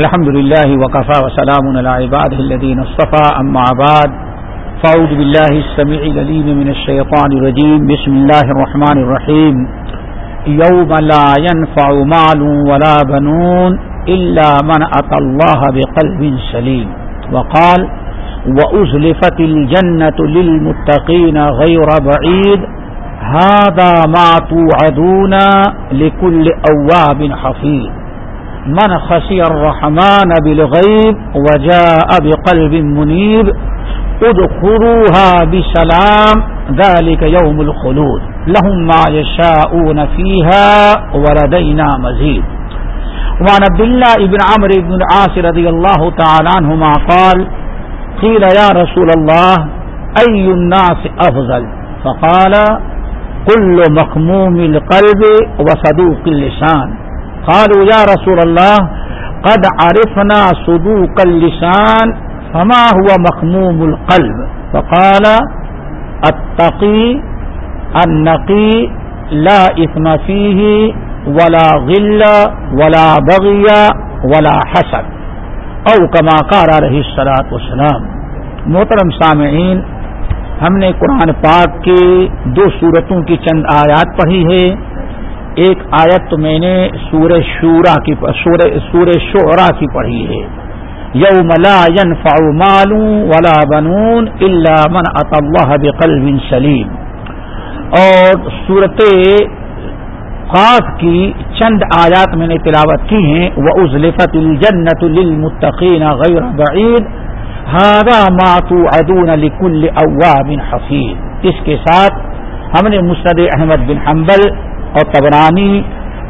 الحمد لله وكفى وسلام على عباده الذين اصطفى، أما بعد، فأعوذ بالله السميع العليم من الشيطان الرجيم. بسم الله الرحمن الرحيم. يوم لا ينفع مال ولا بنون إلا من أتى الله بقلب سليم. وقال وأزلفت الجنة للمتقين غير بعيد. هذا ما توعدون لكل أواب حفيظ. من خشي الرحمن بالغيب وجاء بقلب منيب ادخلوها بسلام، ذلك يوم الخلود، لهم ما يشاءون فيها ولدينا مزيد وعن عبد الله ابن عمرو بن العاص رضي الله تعالى عنهما قال قيل يا رسول الله أي الناس أفضل فقال كل مخموم القلب وصدوق اللسان. قالوا يا رسول الله، قد عرفنا صدوق اللسان، فما هو مخموم القلب؟ فقال التقي النقي، لا إثم فيه، ولا غل، ولا بغي، ولا حسد. او كما قال عليه الصلاة والسلام، محترم سامعین، ہم نے قرآن پاک کے دو صورتوں کی چند آیات پڑھی ہے۔ ایک آیت تو میں نے سور شورا کی سور شعرا کی پڑھی ہے۔ یو ملا ین فاؤ معلوم ولا بنون اللہ من اطلّہ بقلب سلیم۔ اور صورت خاص کی چند آیات میں نے تلاوت کی ہیں۔ وہ ازلفت الجنت للمتقین غیر بعید ہارا ماتو ادون علی کل حفیظ اس کے ساتھ ہم نے مسد احمد بن حنبل اور تبرانی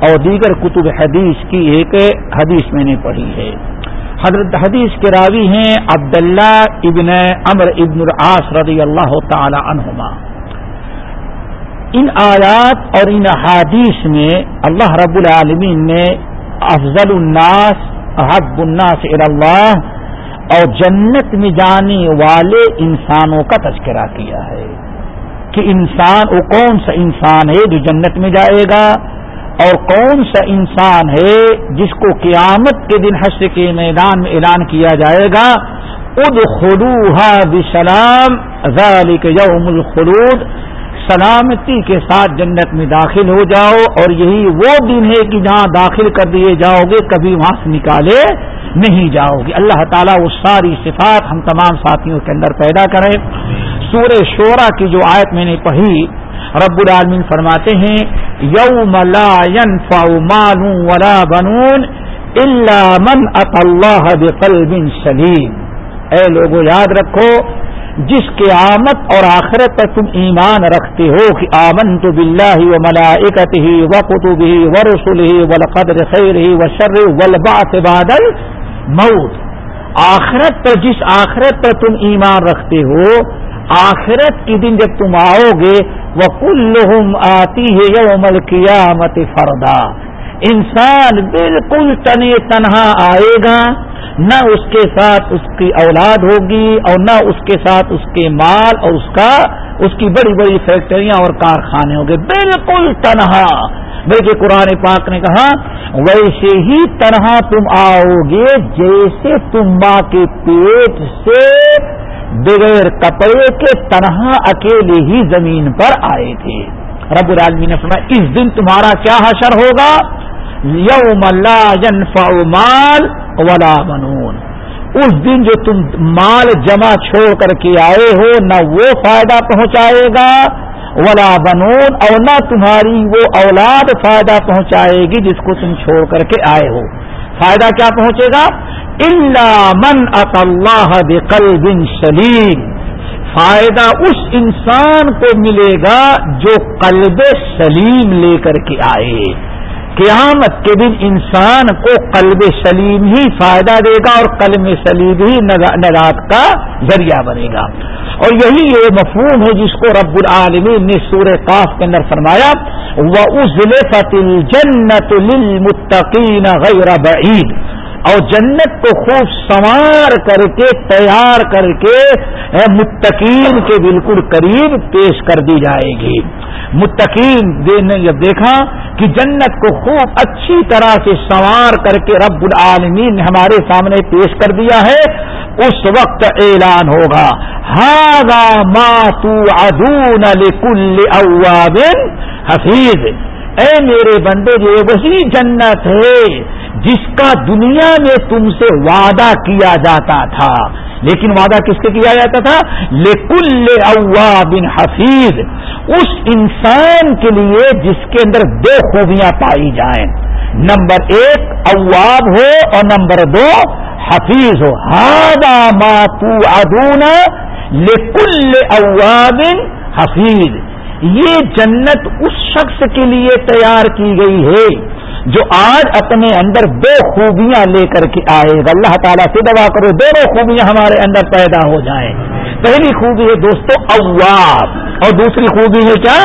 اور دیگر کتب حدیث کی ایک حدیث میں نے پڑھی ہے۔ حضرت حدیث کے راوی ہیں عبداللہ ابن امر ابن العاص رضی اللہ تعالی عنہما۔ ان آیات اور ان حادیث میں اللہ رب العالمین نے افضل الناس حب الناس اللہ اور جنت میں جانے والے انسانوں کا تذکرہ کیا ہے۔ کہ انسان وہ کون سا انسان ہے جو جنت میں جائے گا؟ اور کون سا انسان ہے جس کو قیامت کے دن حشر کے میدان میں اعلان کیا جائے گا؟ اد خلوحا بسلام ذالک یوم الخلود، سلامتی کے ساتھ جنت میں داخل ہو جاؤ اور یہی وہ دن ہے کہ جہاں داخل کر دیے جاؤ گے، کبھی وہاں سے نکالے نہیں جاؤ گے اللہ تعالیٰ وہ ساری صفات ہم تمام ساتھیوں کے اندر پیدا کریں۔ سورہ شورا کی جو آیت میں نے پڑھی، رب العالمین فرماتے ہیں، یوم لا ينفع مال ولا بنون الا من اللہ بقلب سلیم۔ اے لوگوں یاد رکھو، جس کے آمد اور آخرت پر تم ایمان رکھتے ہو کہ آمن تو بلّہ و ملائکت ہی و قطب ہی و رسول ہی و قدر خیر ہی و شر ولبا بادل موت۔ آخرت پر جس آخرت پر تم ایمان رکھتے ہو، آخرت کے دن جب تم آؤ گے وہ کل آتی ہے یوم القیامت فردا۔ انسان بالکل تنے تنہا آئے گا، نہ اس کے ساتھ اس کی اولاد ہوگی، اور نہ اس کے ساتھ اس کے مال اور اس کا، اس کی بڑی بڑی فیکٹریاں اور کارخانے ہوں گے۔ بالکل تنہا۔ بلکہ قرآن پاک نے کہا، ویسے ہی تنہا تم آؤ گے جیسے تم ماں کے پیٹ سے بغیر کپڑے کے تنہا اکیلے ہی زمین پر آئے تھے۔ رب العالمین نے فرمایا، اس دن تمہارا کیا حشر ہوگا؟ یوم لا ينفع مال ولا بنون۔ اس دن جو تم مال جمع چھوڑ کر کے آئے ہو، نہ وہ فائدہ پہنچائے گا ولا بنون، اور نہ تمہاری وہ اولاد فائدہ پہنچائے گی جس کو تم چھوڑ کر کے آئے ہو۔ فائدہ کیا پہنچے گا؟ اللہ من اطلّہ بقل بن سلیم فائدہ اس انسان کو ملے گا جو قلب سلیم لے کر کے آئے۔ قیامت کے دن انسان کو قلب سلیم ہی فائدہ دے گا اور قلب سلیم ہی نجات کا ذریعہ بنے گا۔ اور یہی یہ مفہوم ہے جس کو رب العالمین نے سور قاف کے اندر فرمایا وہ ازل جنت للمتقین غیر بعید اور جنت کو خوب سنوار کر کے، تیار کر کے متقین کے بالکل قریب پیش کر دی جائے گی۔ متقین نے جب دیکھا کہ جنت کو خوب اچھی طرح سے سوار کر کے رب العالمین نے ہمارے سامنے پیش کر دیا ہے اس وقت اعلان ہوگا۔ ہاگا ماتو ادون کل اوابن حفیظ۔ اے میرے بندے جو وہی جنت ہے جس کا دنیا میں تم سے وعدہ کیا جاتا تھا۔ لیکن وعدہ کس سے کیا جاتا تھا؟ لکل اوا بن حفیظ۔ اس انسان کے لیے جس کے اندر دو خوبیاں پائی جائیں۔ نمبر ایک اواب ہو اور نمبر دو حفیظ ہو ہادا ماتو ادونا لکل اوابن حفیظ. یہ جنت اس شخص کے لیے تیار کی گئی ہے جو آج اپنے اندر دو خوبیاں لے کر کے آئے گا۔ اللہ تعالیٰ سے دعا کرو دونوں خوبیاں ہمارے اندر پیدا ہو جائیں۔ پہلی خوبی ہے دوستو اواب، اور دوسری خوبی ہے کیا؟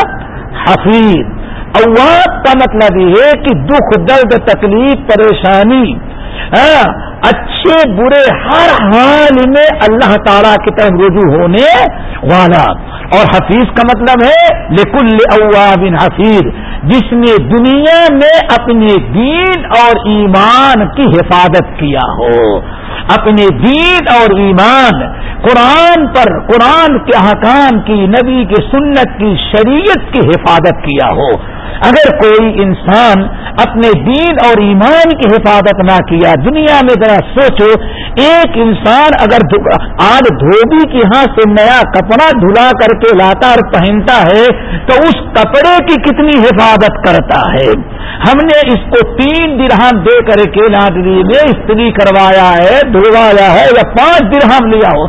حفیظ۔ اواب کا مطلب یہ ہے کہ دکھ، درد، تکلیف، پریشانی ہاں، اچھے برے ہر حال میں اللہ تعالی کی طرف رجوع ہونے والا۔ اور حفیظ کا مطلب ہے، لکل اواب حفیظ، جس نے دنیا میں اپنے دین اور ایمان کی حفاظت کیا ہو۔ اپنے دین اور ایمان، قرآن پر، قرآن کے احکام کی، نبی کی سنت کی، شریعت کی حفاظت کیا ہو۔ اگر کوئی انسان اپنے دین اور ایمان کی حفاظت نہ کیا، دنیا میں ذرا سوچو، ایک انسان اگر آج دھوبی کے ہاتھ سے نیا کپڑا دھلا کر کے لاتا اور پہنتا ہے، تو اس کپڑے کی کتنی حفاظت کرتا ہے؟ ہم نے اس کو تین درہم دے کر کے لاٹری میں استری کروایا ہے دھلوایا ہے، یا پانچ درہم لیا ہو۔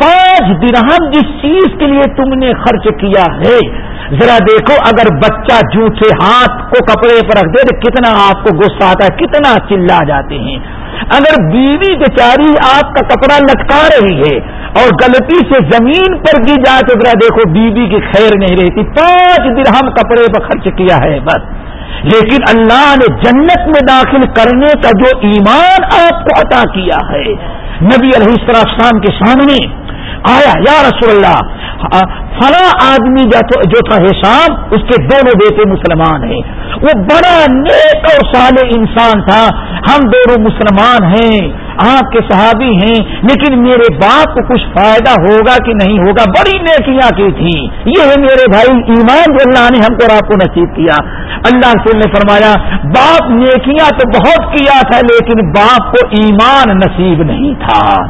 پانچ درہم جس چیز کے لیے تم نے خرچ کیا ہے۔ ذرا دیکھو، اگر بچہ جھوٹے ہاتھ کو کپڑے پر رکھ دے تو کتنا آپ کو غصہ آتا ہے، کتنا چلا جاتے ہیں۔ اگر بیوی بیچاری آپ کا کپڑا لٹکا رہی ہے اور غلطی سے زمین پر گر جائے تو ذرا دیکھو، بیوی کی خیر نہیں رہتی۔ پانچ درہم کپڑے پر خرچ کیا ہے بس۔ لیکن اللہ نے جنت میں داخل کرنے کا جو ایمان آپ کو عطا کیا ہے، نبی علیہ السلام کے سامنے آیا، یا رسول اللہ فلاں آدمی جو تھا حسام اس کے دونوں بیٹے مسلمان ہیں۔ وہ بڑا نیک اور سال انسان تھا۔ ہم دونوں مسلمان ہیں، آپ کے صحابی ہیں، لیکن میرے باپ کو کچھ فائدہ ہوگا کہ نہیں ہوگا؟ بڑی نیکیاں کی تھی۔ یہ ہے میرے بھائی، ایمان جو اللہ نے ہم کو آپ کو نصیب کیا۔ اللہ سے نے فرمایا، باپ نیکیاں تو بہت کیا تھا، لیکن باپ کو ایمان نصیب نہیں تھا۔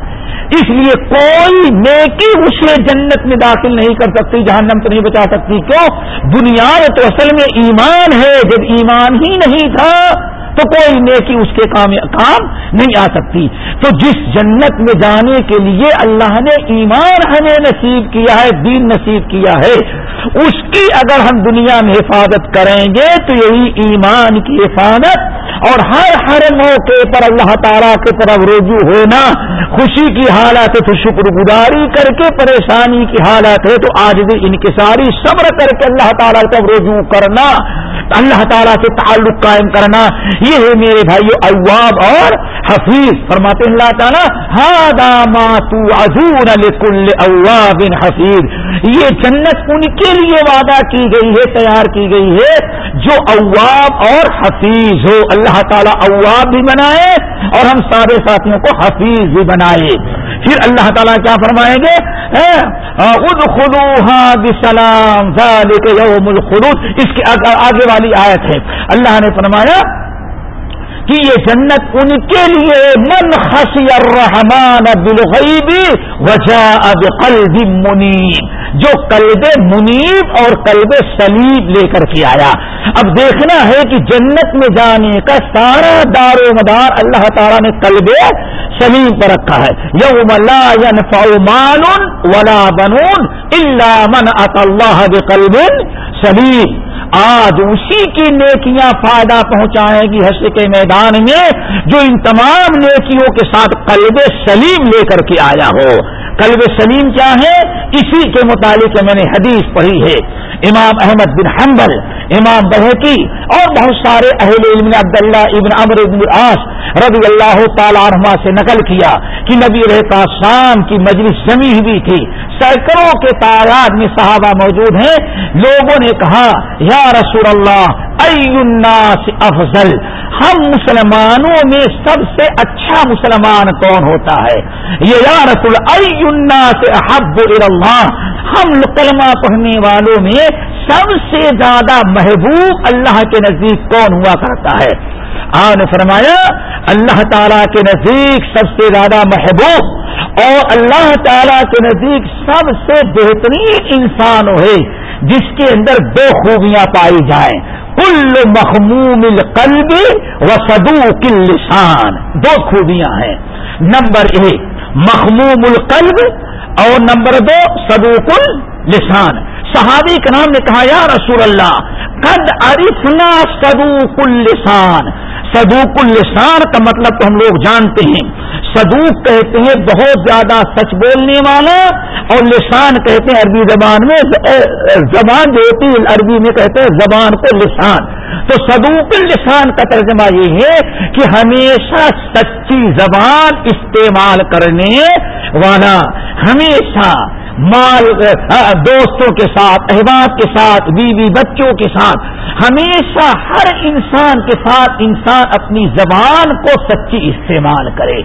اس لیے کوئی نیکی اسے جنت میں داخل نہیں کر سکتی، جہنم تو نہیں بچا سکتی۔ کیوں؟ بنیاد تو اصل میں ایمان ہے، جب ایمان ہی نہیں تھا تو کوئی نیکی اس کے کام کام نہیں آ سکتی۔ تو جس جنت میں جانے کے لیے اللہ نے ایمان ہمیں نصیب کیا ہے، دین نصیب کیا ہے، اس کی اگر ہم دنیا میں حفاظت کریں گے تو یہی ایمان کی حفاظت اور ہر ہر موقع پر اللہ تعالیٰ کی طرف رجوع ہونا، خوشی کی حالت ہے تو شکر گزاری کر کے، پریشانی کی حالت ہے تو آج بھی ان ساری صبر کر کے اللہ تعالیٰ کی طرف رجوع کرنا اللہ تعالیٰ سے تعلق قائم کرنا، یہ ہے میرے بھائیو اواب اور حفیظ۔ فرماتے اللہ تعالیٰ اواب حفیظ۔ یہ جنت ان کے لیے وعدہ کی گئی ہے، تیار کی گئی ہے جو اواب اور حفیظ ہو۔ اللہ تعالیٰ اواب بھی بنائے اور ہم سارے ساتھیوں کو حفیظ بھی بنائے۔ پھر اللہ تعالیٰ کیا فرمائیں گے؟ بسلام یوم الخلود۔ اس کے آگے والی آیت ہے۔ اللہ نے فرمایا کہ یہ جنت ان کے لیے، من خسی الرحمان بالغیب وجہ اب منیب۔ جو قلب منیب اور قلب سلیب لے کر کے آیا۔ اب دیکھنا ہے کہ جنت میں جانے کا سارا دار و مدار اللہ تعالیٰ نے قلب سلیم پر رکھا ہے۔ یوم لا ينفع مال ولا بنون الا من اتى الله بقلب سلیم آج اسی کی نیکیاں فائدہ پہنچائیں گی حشر کے میدان میں جو ان تمام نیکیوں کے ساتھ قلب سلیم لے کر کے آیا ہو۔ قلب سلیم کیا ہے؟ اسی کے متعلق میں نے حدیث پڑھی ہے۔ امام احمد بن حنبل، امام بحقی اور بہت سارے اہل علم نے عبداللہ ابن عمر ابن العاص رضی اللہ تعالیٰ عنہ سے نقل کیا کہ نبی رہتا شام کی مجلس جمی ہوئی تھی۔ سینکڑوں کے تعداد میں صحابہ موجود ہیں۔ لوگوں نے کہا، یا رسول اللہ الناس افضل ہم مسلمانوں میں سب سے اچھا مسلمان کون ہوتا ہے؟ یہ یا رسول الناس احب اللہ ہم کلمہ پڑھنے والوں میں سب سے زیادہ محبوب اللہ کے نزدیک کون ہوا کرتا ہے؟ آن فرمایا، اللہ تعالیٰ کے نزدیک سب سے زیادہ محبوب اور اللہ تعالیٰ کے نزدیک سب سے بہترین انسان ہے جس کے اندر دو خوبیاں پائی جائیں۔ کل مخموم القلب و سدو کل لسان دو خوبیاں ہیں۔ نمبر ایک، مخموم القلب اور نمبر دو سدوک لسان صحابی کے نام نے کہا، یا رسول اللہ، قد ارفنا سدوک السان سدوک السان کا مطلب تو ہم لوگ جانتے ہیں۔ سدوک کہتے ہیں بہت زیادہ سچ بولنے والا اور لسان کہتے ہیں عربی زبان میں زبان جو ہوتی ہے عربی میں کہتے ہیں زبان کو لسان۔ تو سدوک السان کا ترجمہ یہ ہے کہ ہمیشہ سچی زبان استعمال کرنے والا، ہمیشہ مال دوستوں کے ساتھ، احباب کے ساتھ، بیوی بچوں کے ساتھ، ہمیشہ ہر انسان کے ساتھ انسان اپنی زبان کو سچی استعمال کرے۔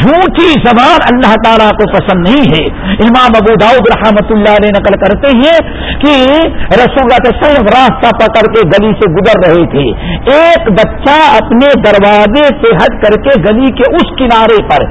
جھوٹی زبان اللہ تعالیٰ کو پسند نہیں ہے۔ امام ابو داؤد رحمت اللہ علیہ نقل کرتے ہیں کہ رسول اللہ راستہ پکڑ کے گلی سے گزر رہے تھے۔ ایک بچہ اپنے دروازے سے ہٹ کر کے گلی کے اس کنارے پر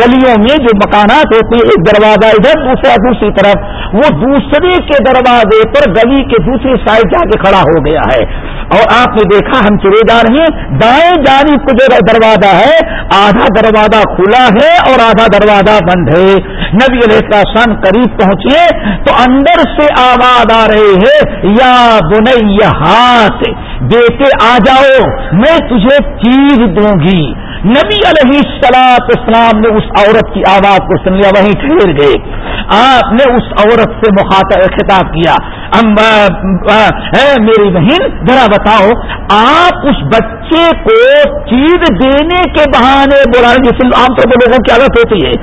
گلیوں میں جو مکانات ہوتے ہیں، ایک دروازہ ادھر، دوسرا، دوسری طرف وہ دوسرے کے دروازے پر گلی کے دوسری سائڈ جا کے کھڑا ہو گیا ہے۔ اور آپ نے دیکھا ہم چلے جا رہے ہیں۔ دائیں جانب کو جو دروازہ ہے، آدھا دروازہ کھلا ہے اور آدھا دروازہ بند ہے۔ نبی علیہ السلام قریب پہنچے تو اندر سے آواز آ رہے ہیں یا بنیا ہاتھ، بیٹے آ جاؤ، میں تجھے چیز دوں گی۔ نبی علیہ السلاط اسلام نے اس عورت کی آواز کو سن لیا، وہیں ٹھہر گئے۔ آپ نے اس عورت سے مخاطب خطاب کیا۔ میری بہن، ذرا بتاؤ، آپ اس بچے کو چیز دینے کے بہانے بلا جس عام طور پر لوگوں کی عادت ہوتی ہے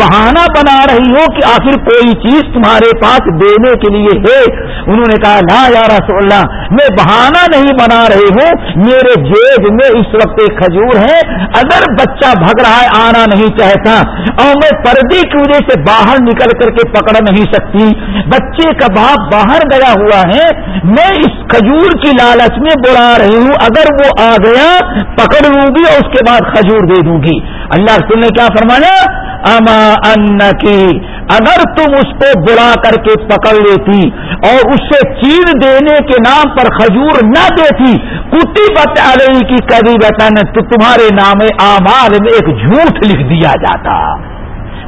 بہانہ بنا رہی ہو کہ آخر کوئی چیز تمہارے پاس دینے کے لیے ہے۔ انہوں نے کہا، لا یا رسول اللہ، میں بہانہ نہیں بنا رہی ہوں، میرے جیب میں اس وقت ایک کھجور ہے، اگر بچہ بھگ رہا ہے، آنا نہیں چاہتا، اور میں پردے کی وجہ سے باہر نکل کر کے پکڑ نہیں سکتی۔ بچے کا باپ باہر گیا ہوا ہے۔ میں اس کھجور کی لالچ میں بلا رہی ہوں۔ اگر وہ آ گیا، پکڑ لوں گی اور اس کے بعد کھجور دے دوں گی۔ اللہ رسول نے کیا فرمایا؟ اما ان کی اگر تم اس کو بلا کر کے پکڑ لیتی اور اس سے چیر دینے کے نام پر کھجور نہ دیتی کتی بتا رہی کی کبھی بتانا تو تمہارے نام آمار میں ایک جھوٹ لکھ دیا جاتا۔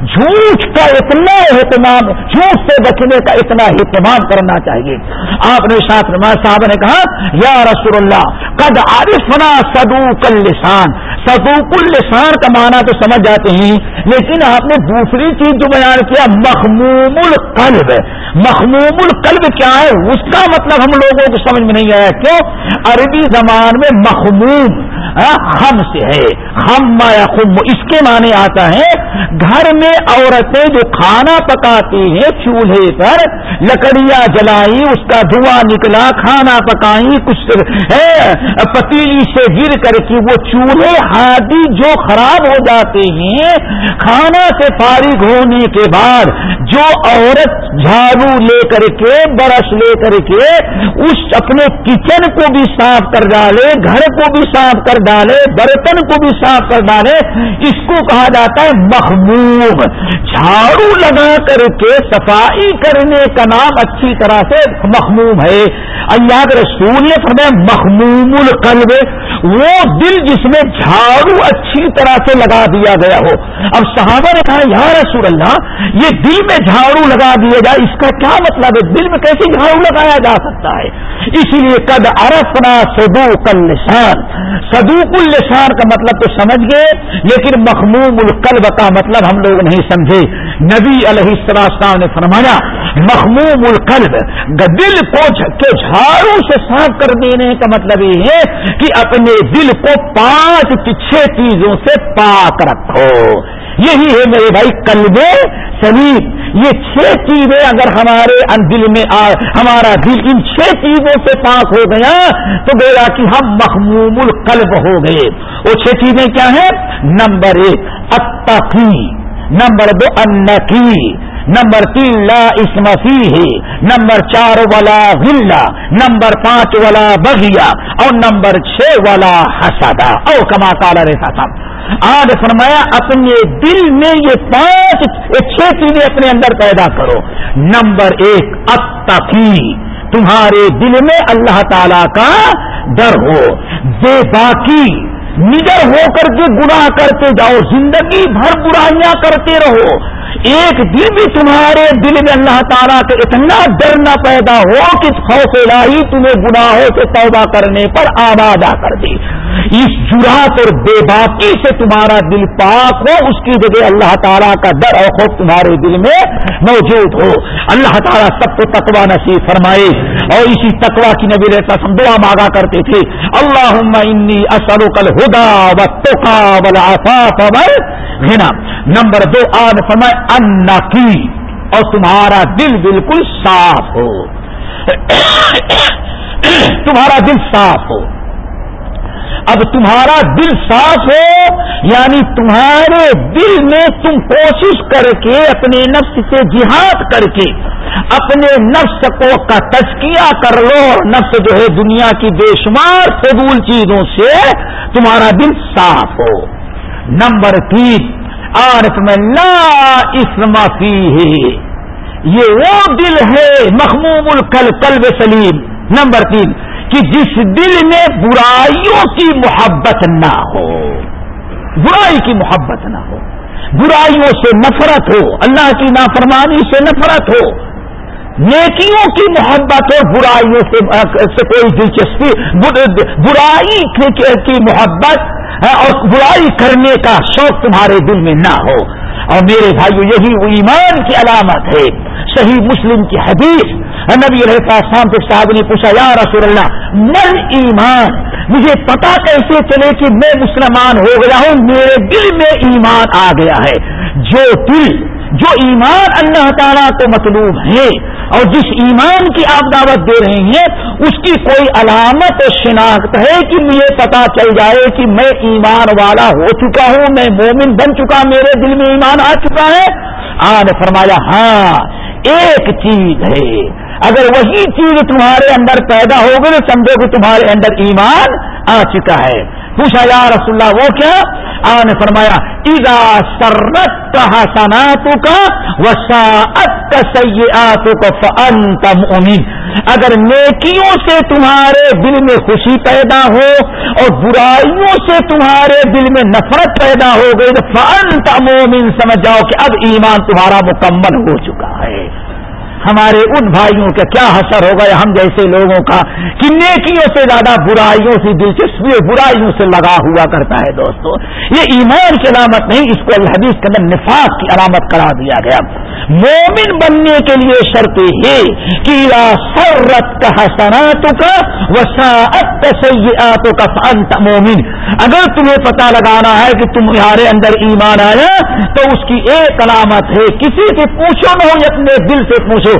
جھوٹ کا اتنا اہتمام، جھوٹ سے بچنے کا اتنا اہتمام کرنا چاہیے۔ آپ نے ساتھ صاحب نے کہا، یا رسول اللہ، قد عارفنا صدوق اللسان۔ صدوق اللسان کا معنی تو سمجھ جاتے ہیں، لیکن آپ نے دوسری چیز جو بیان کیا، مخموم القلب۔ مخموم القلب کیا ہے؟ اس کا مطلب ہم لوگوں کو سمجھ میں نہیں آیا۔ کیوں؟ عربی زبان میں مخموم۔ ہم سے ہے. ہم یا خم اس کے معنی آتا ہے، گھر میں عورتیں جو کھانا پکاتی ہیں چولہے پر، لکڑیاں جلائی، اس کا دھواں نکلا، کھانا پکائی، کچھ پتیلی سے گر کر کے وہ چولہے ہادی جو خراب ہو جاتے ہیں، کھانا سے فارغ ہونے کے بعد جو عورت جھاڑو لے کر کے، برش لے کر کے، اس اپنے کچن کو بھی صاف کر ڈالے، گھر کو بھی صاف کر ڈالے، برتن کو بھی صاف کر ڈالے، اس کو کہا جاتا ہے مخموم۔ جھاڑو لگا کر کے صفائی کرنے کا نام اچھی طرح سے مخموم ہے۔ اللہ کے رسول نے فرمایا، مخموم القلب۔ وہ دل جس میں جھاڑو اچھی طرح سے لگا دیا گیا ہو۔ اب صحابہ نے کہا، یا رسول اللہ، یہ دل میں جھاڑو لگا دیا جائے، اس کا کیا مطلب ہے؟ دل میں کیسے جھاڑو لگایا جا سکتا ہے؟ اسی لیے قد ارفنا سدوک السان سدوک السان کا مطلب تو سمجھ گئے، لیکن مخموم القلب کا مطلب ہم لوگ نہیں سمجھے۔ نبی علیہ السلام نے فرمایا مخموم القلب، دل کو کے جھاڑو سے صاف کر دینے کا مطلب یہ ہے کہ اپنے دل کو پانچ پچھے چیزوں سے پاک رکھو۔ یہی ہے میرے بھائی کلب سلیم یہ چھ چیزیں اگر ہمارے دل میں آ ہمارا دل ان چھ چیزوں سے پاک ہو گیا تو گویا کہ ہم مخموم القلب ہو گئے۔ وہ چھ چیزیں کیا ہیں؟ نمبر ایک، اتقی۔ نمبر دو، انکی۔ نمبر تین، لا اسمفی ہے نمبر چار والا غلہ نمبر پانچ والا بغیا اور نمبر چھ والا حسدا او کما کالا رہتا تھا آج فرمایا، اپنے دل میں یہ پانچ چھ چیزیں اپنے اندر پیدا کرو۔ نمبر ایک اتقی تمہارے دل میں اللہ تعالی کا ڈر ہو۔ بے باقی نڈر ہو کر کے گناہ کرتے جاؤ۔ زندگی بھر برائیاں کرتے رہو۔ ایک دن بھی تمہارے دل میں اللہ تعالیٰ کا اتنا ڈر نہ پیدا ہو کہ خوف الہی تمہیں گناہوں سے توبہ کرنے پر آبادہ آ کر دے۔ اس جرات اور بے باقی سے تمہارا دل پاک ہو، اس کی جگہ اللہ تعالیٰ کا ڈر اور خوف تمہارے دل میں موجود ہو۔ اللہ تعالیٰ سب کو تقوا نصیب فرمائے۔ اور اسی تقوا کی نبی رہتا سم دعا مانگا کرتے تھے۔ اللہ انی اصل کل ہدا و توقا بل آفاف نمبر دو، آج فرمائے ان کی اور تمہارا دل بالکل صاف ہو۔ تمہارا دل صاف ہو۔ اب تمہارا دل صاف ہو یعنی تمہارے دل میں تم کوشش کر کے اپنے نفس سے جہاد کر کے اپنے نفس کو کا تجکیہ کر لو اور نفس جو ہے دنیا کی بے شمار فضول چیزوں سے تمہارا دل صاف ہو۔ نمبر تین، عارف میں لا اسم فی ہے یہ وہ دل ہے مخموم القل قلب سلیم۔ نمبر تین کہ جس دل میں برائیوں کی محبت نہ ہو، برائی کی محبت نہ ہو، برائیوں سے نفرت ہو، اللہ کی نافرمانی سے نفرت ہو، نیکیوں کی محبت ہو، برائیوں سے کوئی دلچسپی برائی کی محبت، اور برائی کرنے کا شوق تمہارے دل میں نہ ہو۔ اور میرے بھائیو، یہی وہ ایمان کی علامت ہے۔ صحیح مسلم کی حدیث، نبی علیہ شام کے صاحب نے پوچھا، یا رسول اللہ، من ایمان؟ مجھے پتا کیسے چلے کہ میں مسلمان ہو گیا ہوں، میرے دل میں ایمان آ گیا ہے۔ جو دل جو ایمان اللہ تعالیٰ کو مطلوب ہے اور جس ایمان کی آپ دعوت دے رہے ہیں، اس کی کوئی علامت شناخت ہے کہ مجھے پتا چل جائے کہ میں ایمان والا ہو چکا ہوں، میں مومن بن چکا، میرے دل میں ایمان آ چکا ہے؟ آج فرمایا ہاں ایک چیز ہے۔ اگر وہی چیز تمہارے اندر پیدا ہو گئی تو سمجھو کہ تمہارے اندر ایمان آ چکا ہے۔ پوچھا، یا رسول اللہ، وہ کیا؟ آن فرمایا ادا سرت کا حسناتوں کا وساعت سیاتوں کو فنتم امین اگر نیکیوں سے تمہارے دل میں خوشی پیدا ہو اور برائیوں سے تمہارے دل میں نفرت پیدا ہو گئی تو فن تمومن سمجھ جاؤ کہ اب ایمان تمہارا مکمل ہو چکا ہے۔ ہمارے ان بھائیوں کا کیا حسر ہوگا یا ہم جیسے لوگوں کا کہ نیکیوں سے زیادہ برائیوں سے دلچسپی برائیوں سے لگا ہوا کرتا ہے دوستو۔ یہ ایمان کی علامت نہیں، اس کو الحدیث کے اندر نفاق کی علامت کرا دیا گیا۔ مومن بننے کے لیے شرط یہ کہ سرت کا حسناتوں کا وساعت سیاتوں کا فانت مومن۔ اگر تمہیں پتا لگانا ہے کہ تمہارے اندر ایمان آیا تو اس کی ایک علامت ہے، کسی سے پوچھو نہ ہو اپنے دل سے پوچھو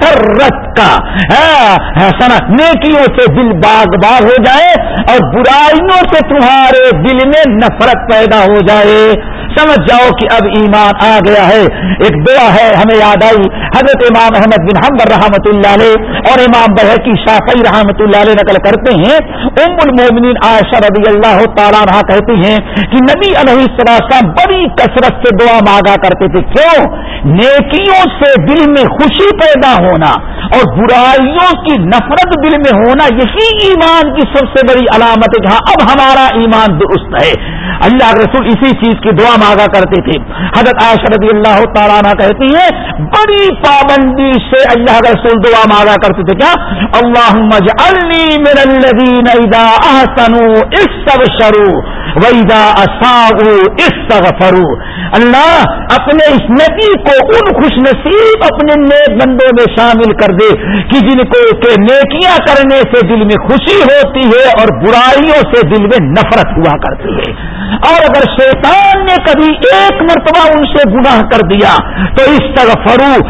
سرت کا ہاں، سنا نیکیوں سے دل باغ باغ ہو جائے اور برائیوں سے تمہارے دل میں نفرت پیدا ہو جائے۔ سمجھ جاؤ کہ اب ایمان آ گیا ہے۔ ایک دعا ہے، ہمیں یاد آئی۔ حضرت امام احمد بن حمبر رحمۃ اللہ علیہ اور امام بحقی شافی رحمۃ اللہ علیہ نقل کرتے ہیں۔ ام المومنین عائشہ رضی اللہ تعالیٰ رہا کہتے ہیں کہ نبی علیہ السلام بڑی کثرت سے دعا مانگا کرتے تھے۔ کیوں؟ نیکیوں سے دل میں خوشی پیدا ہونا اور برائیوں کی نفرت دل میں ہونا، یہی ایمان کی سب سے بڑی علامت ہے۔ کہ ہاں اب ہمارا ایمان درست ہے۔ اللہ رسول اسی چیز کی دعا مانگا کرتے تھے۔ حضرت عائشہ رضی اللہ تعالیٰ کہتی ہے بڑی پابندی سے اللہ رسول دعا مانگا کرتے تھے۔ کیا؟ اللہ احسنوا شروع واذا اساءوا استغفروا۔ اللہ اپنے اس نبی کو ان خوش نصیب اپنے نیک بندوں میں شامل کر دے کہ جن کو کہ نیکیاں کرنے سے دل میں خوشی ہوتی ہے اور برائیوں سے دل میں نفرت ہوا کرتی ہے۔ اور اگر شیطان نے کبھی ایک مرتبہ ان سے گناہ کر دیا تو اس طرح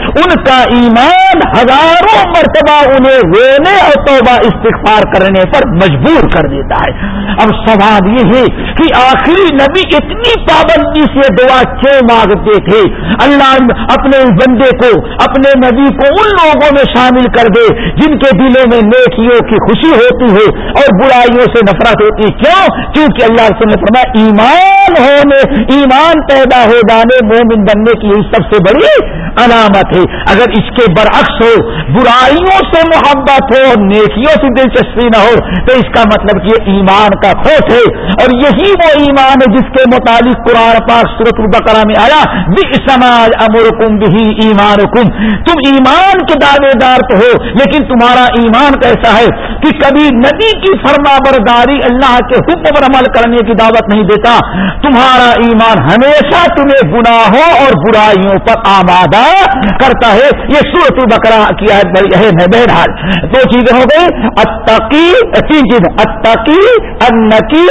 ان کا ایمان ہزاروں مرتبہ انہیں رونے اور توبہ استغفار کرنے پر مجبور کر دیتا ہے۔ اب سوال یہ ہے کہ آخری نبی اتنی پابندی سے دعا کیوں مانگتے تھے؟ اللہ اپنے بندے کو، اپنے نبی کو ان لوگوں میں شامل کر دے جن کے دلوں میں نیکیوں کی خوشی ہوتی ہے اور برائیوں سے نفرت ہوتی ہے۔ کیوں؟ کیونکہ اللہ سے نے فرمایا، ایمان ہونے، ایمان پیدا ہو جانے مومن بننے کی سب سے بڑی علامت ہے۔ اگر اس کے برعکس ہو، برائیوں سے محبت ہو، نیکیوں سے دلچسپی نہ ہو، تو اس کا مطلب کہ ایمان کا کھوٹ ہے۔ اور یہی وہ ایمان ہے جس کے متعلق قرآن پاک سورت البقرہ میں آیا۔ سماج امر کم بھی ایمان کم تم ایمان کے دعوے دار تو ہو، لیکن تمہارا ایمان کیسا ہے کہ کبھی ندی کی فرما برداری اللہ کے حکم پر عمل کرنے کی دعوت نہیں دیتا۔ تمہارا ایمان ہمیشہ تمہیں گناہوں اور برائیوں پر آمادہ کرتا ہے۔ یہ سورت البقرہ کی ہے۔ بہرحال دو چیزیں ہو گئی اتقی، تین چیزیں۔ اتقی انکی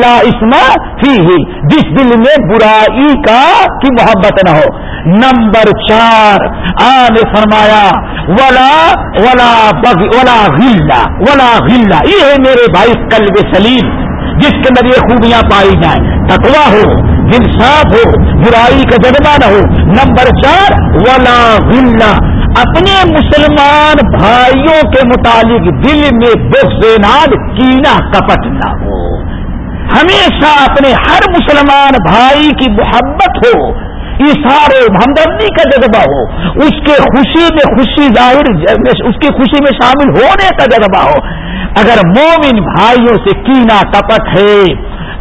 لا اسما فی ہی جس دل میں برائی کا کی محبت نہ ہو۔ نمبر چار آنے فرمایا، ولا ولا بگ ولا غلہ ولا غلہ۔ یہ ہے میرے بھائی قلب سلیم، جس کے اندر یہ خوبیاں پائی جائیں۔ تکوا ہو۔ انصاف ہو، برائی کا جذبہ نہ ہو۔ نمبر چار، ولا غلہ۔ اپنے مسلمان بھائیوں کے متعلق دل میں بخناد کینا کپٹ نہ ہو۔ ہمیشہ اپنے ہر مسلمان بھائی کی محبت ہو۔ اشارے ہمدردی کا جذبہ ہو۔ اس کے خوشی میں خوشی ظاہر، اس کی خوشی میں شامل ہونے کا جذبہ ہو۔ اگر مومن بھائیوں سے کینا کپٹ ہے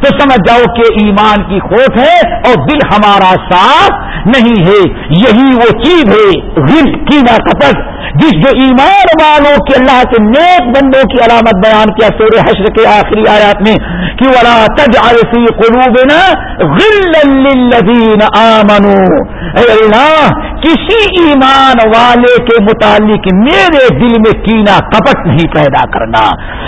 تو سمجھ جاؤ کہ ایمان کی خوف ہے اور دل ہمارا صاف نہیں ہے۔ یہی وہ چیز ہے دل کینا کپٹ، جس جو ایمان والوں کے اللہ کے نیک بندوں کی علامت بیان کیا سورہ حشر کے آخری آیات میں کہ ولا تجعل فی قلوبنا غلا للذین آمنوا۔ اے اللہ کسی ایمان والے کے متعلق میرے دل میں کینا کپٹ نہیں پیدا کرنا۔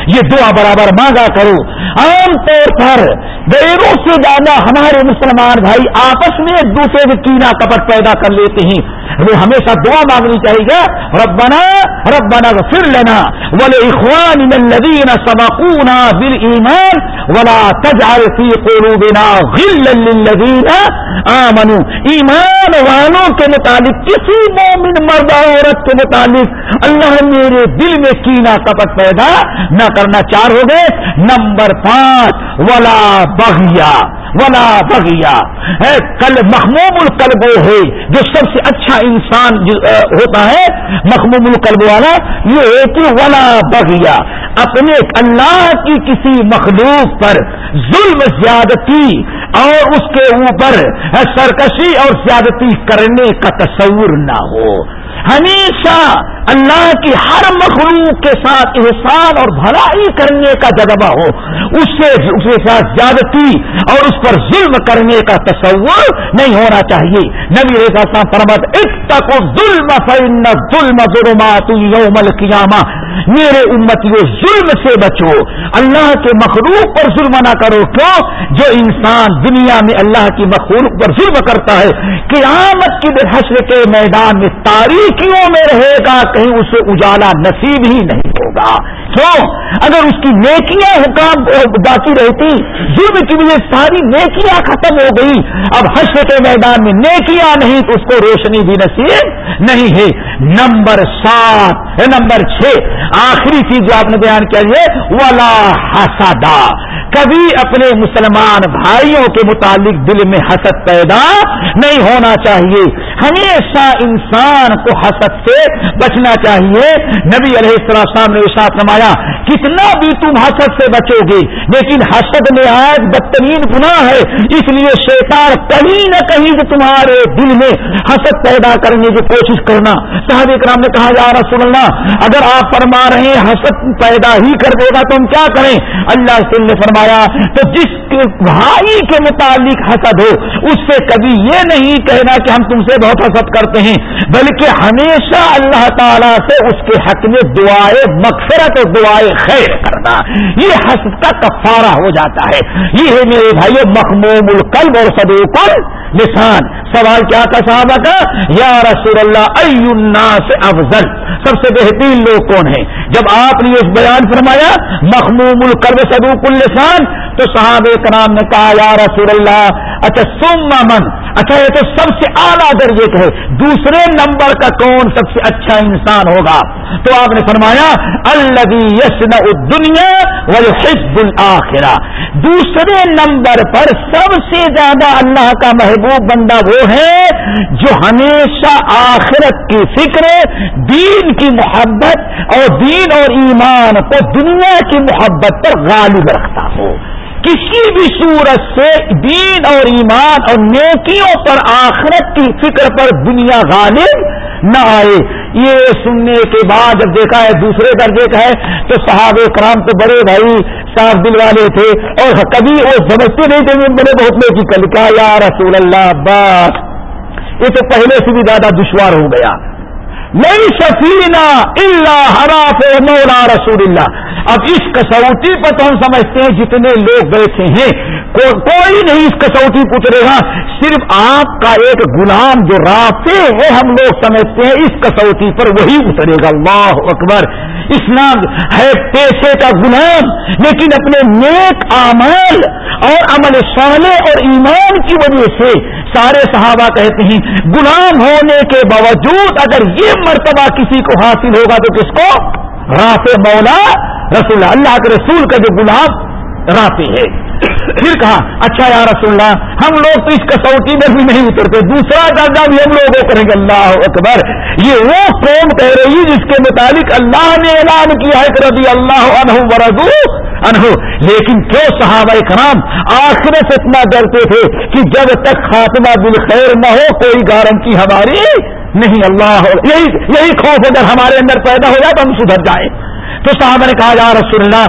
یہ دعا برابر مانگا کرو۔ عام طور پر دیروں سے زیادہ ہمارے مسلمان بھائی آپس میں ایک دوسرے میں کینا کپٹ پیدا کر لیتے ہیں۔ وہ ہمیشہ دعا مانگنی چاہیے ربنا ربنا غفر لنا ولاخوان الذين سبقونا بالایمان ولا تجعل في قلوبنا غلا للذين آمنوا۔ ایمان والوں کے متعلق یعنی کسی مومن مرد عورت کے متعلق اللہ میرے دل میں کینا کپٹ پیدا نہ کرنا چار ہو گئے. نمبر پانچ، ولا بغیا ولا بغیا۔ کل محموم القلب ہے جو سب سے اچھا انسان ہوتا ہے محموم القلب والا، یہ ہے کہ ولا بغیا۔ اپنے اللہ کی کسی مخلوق پر ظلم، زیادتی اور اس کے اوپر سرکشی اور زیادتی کرنے کا تصور نہ ہو۔ ہمیشہ اللہ کی ہر مخلوق کے ساتھ احسان اور بھلائی کرنے کا جذبہ ہو، اس سے، اس کے ساتھ زیادتی اور اس پر ظلم کرنے کا تصور نہیں ہونا چاہیے۔ نبی ریسا پرمت ایک تک ظلم فن ظلم ظلمات یوم القیامہ۔ میرے امتیوں ظلم سے بچو۔ اللہ کے مخلوق پر ظلم نہ کرو۔ کیوں؟ جو انسان دنیا میں اللہ کی مخلوق پر ظلم کرتا ہے، قیامت کی حشر کے میدان میں تاریخیوں میں رہے گا، کہیں اسے اجالا نصیب ہی نہیں ہوگا۔ کیوں؟ اگر اس کی نیکیاں حکام، باقی رہتی، ظلم کی وجہ ساری نیکیاں ختم ہو گئی۔ اب حشر کے میدان میں نیکیاں نہیں، تو اس کو روشنی بھی نصیب نہیں ہے۔ نمبر سات، نمبر چھ آخری چیز جو آپ نے بیان کیا ہے، ولا حسدا کبھی اپنے مسلمان بھائیوں کے متعلق دل میں حسد پیدا نہیں ہونا چاہیے۔ ہمیشہ انسان کو حسد سے بچنا چاہیے۔ نبی علیہ السلام نے ساتھ نمایا کتنا بھی تم حسد سے بچو گے، لیکن حسد میں آج بدترین گناہ ہے۔ اس لیے شیطان کہیں نہ کہیں کہ تمہارے دل میں حسد پیدا کرنے کی کوشش کرنا۔ صاحب اکرام نے کہا جا رہا سن اگر آپ فرما رہے ہیں، حسد پیدا ہی کر دے گا تو ہم کیا کریں؟ اللہ سے نے فرمایا، تو جس بھائی کے متعلق حسد ہو، اس سے کبھی یہ نہیں کہنا کہ ہم تم سے بہت حسد کرتے ہیں، بلکہ ہمیشہ اللہ تعالیٰ سے اس کے حق میں دعائیں مغفرت اور دعائیں خیر کرنا۔ یہ حسد کا کفارہ ہو جاتا ہے۔ یہ ہے میرے بھائی مخموم القلب اور صدوق لسان سوال کیا تھا صحابہ کا؟ یا رسول اللہ الناس افضل؟ سب سے بہترین لوگ کون ہیں؟ جب آپ نے اس بیان فرمایا، مخموم القلب صدوق اللسان، تو صحابہ کرام نے کہا، یا رسول اللہ اچھا سم من اچھا یہ تو سب سے اعلیٰ درجے کا ہے دوسرے نمبر کا کون سب سے اچھا انسان ہوگا؟ تو آپ نے فرمایا اللہ یسن دنیا وحب الآخرہ۔ دوسرے نمبر پر سب سے زیادہ اللہ کا محبوب بندہ وہ ہے جو ہمیشہ آخرت کی فکر، دین کی محبت اور دین اور ایمان کو دنیا کی محبت پر غالب رکھتا ہو۔ کسی بھی صورت سے دین اور ایمان اور نیکیوں پر آخرت کی فکر پر دنیا غالب نہ آئے۔ یہ سننے کے بعد جب دیکھا ہے دوسرے درجے کا ہے تو صحابہ کرام تو بڑے بھائی صاف دل والے تھے اور کبھی وہ سمجھتے نہیں تھے بڑے بہت نیکی کل کہا یا رسول اللہ، بس۔ یہ تو پہلے سے بھی زیادہ دشوار ہو گیا۔ نہیں سفینہ اللہ حراف مولا رسول اللہ۔ اب اس کسوٹی پر تو ہم سمجھتے ہیں جتنے لوگ بیٹھے ہیں کو, کوئی نہیں اس کسوٹی پترے گا۔ صرف آپ کا ایک غلام جو رافے ہے ہم لوگ سمجھتے ہیں اس کسوٹی پر وہی اترے گا۔ اللہ اکبر۔ اسلام ہے پیشے کا غلام لیکن اپنے نیک اعمال اور عمل صالح اور ایمان کی وجہ سے سارے صحابہ کہتے ہیں غلام ہونے کے باوجود اگر یہ مرتبہ کسی کو حاصل ہوگا تو کس کو؟ راف مولا رسول اللہ اللہ کے رسول کا جو گلاب رافی ہے پھر کہا اچھا یا رسول اللہ، ہم لوگ تو اس کسوٹی میں بھی نہیں اترتے، دوسرا درجہ بھی ہم لوگوں کریں گے۔ اللہ اکبر۔ یہ وہ قوم کہہ رہی جس کے مطابق اللہ نے اعلان کیا ہے کہ رضی اللہ عنہ ورضو انہو لیکن کیوں صحابہ کرام آخر سے اتنا ڈرتے تھے کہ جب تک خاتمہ بالخیر نہ ہو، کوئی گارنٹی ہماری نہیں۔ اللہ، یہی یہی خوف اگر ہمارے اندر پیدا ہو جائے تو ہم سدھر جائیں۔ تو صاحب نے کہا، یا رسول اللہ،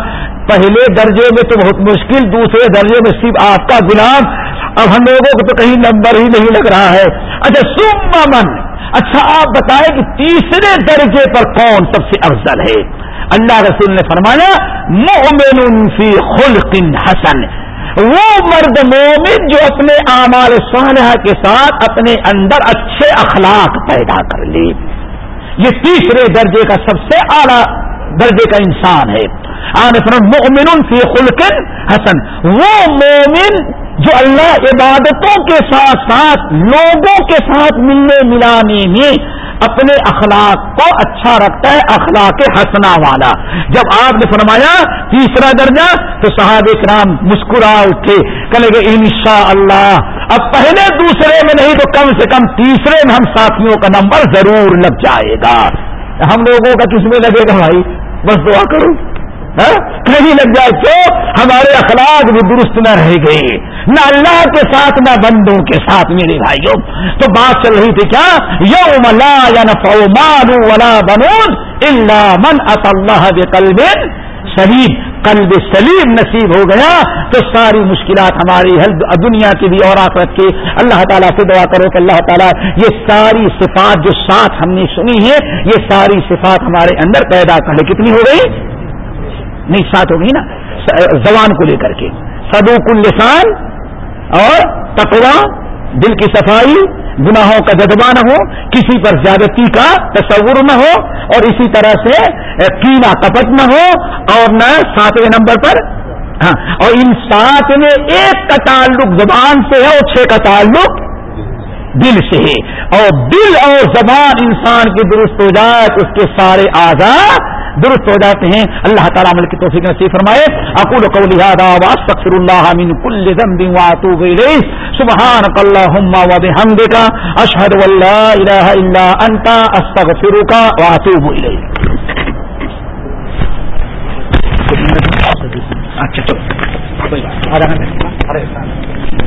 پہلے درجے میں تو بہت مشکل، دوسرے درجے میں صرف آپ کا غلام۔ اب ہم لوگوں کو تو کہیں نمبر ہی نہیں لگ رہا ہے۔ اچھا سم من۔ اچھا آپ بتائیں کہ تیسرے درجے پر کون سب سے افضل ہے؟ اللہ رسول نے فرمایا مومن فی خلق حسن۔ وہ مرد مومن جو اپنے اعمال صالحہ کے ساتھ اپنے اندر اچھے اخلاق پیدا کر لی یہ تیسرے درجے کا سب سے اعلیٰ درجے کا انسان ہے۔ مومن فی خلق حسن۔ وہ مومن جو اللہ عبادتوں کے ساتھ ساتھ لوگوں کے ساتھ ملنے ملانے میں اپنے اخلاق کو اچھا رکھتا ہے، اخلاق حسنا والا۔ جب آپ نے فرمایا تیسرا درجہ تو صحاب اکرام مسکرا اٹھے۔ کہنے گے ان شاء اللہ اب پہلے دوسرے میں نہیں تو کم سے کم تیسرے میں ہم ساتھیوں کا نمبر ضرور لگ جائے گا۔ ہم لوگوں کا کس میں لگے گا، بھائی، بس دعا کرو۔ ہاں؟ کہیں لگ جائے تو ہمارے اخلاق بھی درست نہ رہ گئے۔ نہ اللہ کے ساتھ، نہ بندوں کے ساتھ، میرے بھائیوں۔ تو بات چل رہی تھی کیا؟ یوم لا یا نفو مانو ولا بنون الا من اط اللہ قلب سلیم قلب سلیم نصیب ہو گیا تو ساری مشکلات ہماری دنیا کی بھی اور آخرت کی اللہ تعالیٰ سے دعا کرو کہ اللہ تعالیٰ یہ ساری صفات جو ساتھ ہم نے سنی ہے یہ ساری صفات ہمارے اندر پیدا کرے۔ کتنی ہو گئی؟ نہیں ساتھ ہو گئی نا۔ زبان کو لے کر کے۔ سدوک السان اور تقوا دل کی صفائی، گناہوں کا جذبہ نہ ہو، کسی پر زیادتی کا تصور نہ ہو، اور اسی طرح سے کینا کپٹ نہ ہو اور نہ ساتویں نمبر پر ہاں اور ان سات میں ایک کا تعلق زبان سے ہے اور چھ کا تعلق دل سے ہے۔ اور دل اور زبان انسان کی درست ہو جائے تو اس کے سارے آزاد درست ہو جاتے ہیں۔ اللہ تعالیٰ عمل کی توفیق نصیب فرمائے۔ اقول قولی هذا واستغفر الله من كل ذنب واتوب اليه سبحانك اللهم وبحمدك اشهد ان لا اله الا انت استغفرك واتوب اليك اچھا چلو۔